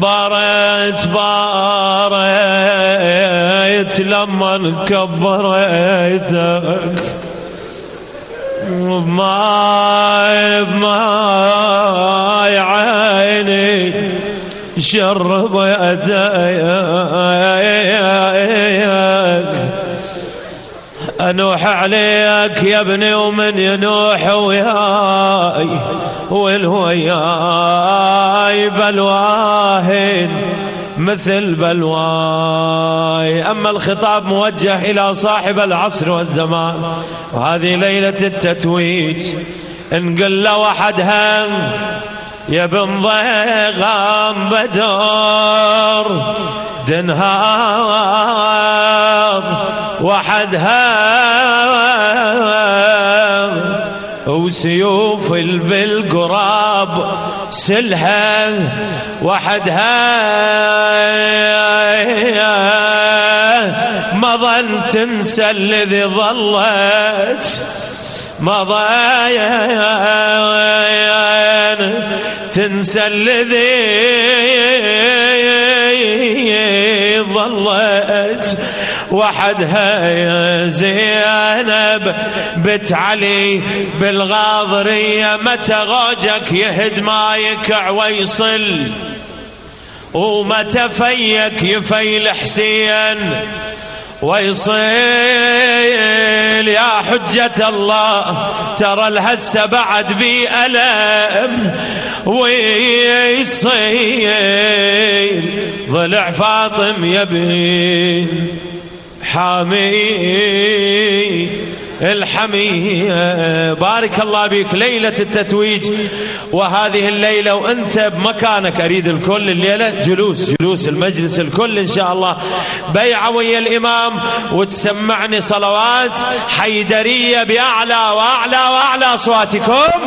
باريت باريت لما كبريتك بماي بماي عيني شرب أنوح عليك يا ابني ومن ينوح وياي والهوياي بلواهن مثل بلواي. أما الخطاب موجه إلى صاحب العصر والزمان وهذه ليلة التتويج. نقل له وحدها يا بن ضيغام بدور دنهار وحدها وسيوف بالقراب سلها. وحدها ما ظن تنسى الذي ظلت. مضايا تنسى الذي ظلت وحدها يا زينب بت علي بالغاضرية متى غوجك يهد ما يكع ويصل؟ ومتى فيك يفيل حسين؟ ويصيل يا حجة الله ترى الهسة بعد بي ألم ويصيل ضلع فاطم يبي حامي الحمية بارك الله بك ليلة التتويج. وهذه الليلة وأنت بمكانك. أريد الكل الليلة جلوس جلوس المجلس الكل إن شاء الله. بيعة ويا الإمام وتسمعني صلوات حيدرية بأعلى وأعلى وأعلى أصواتكم.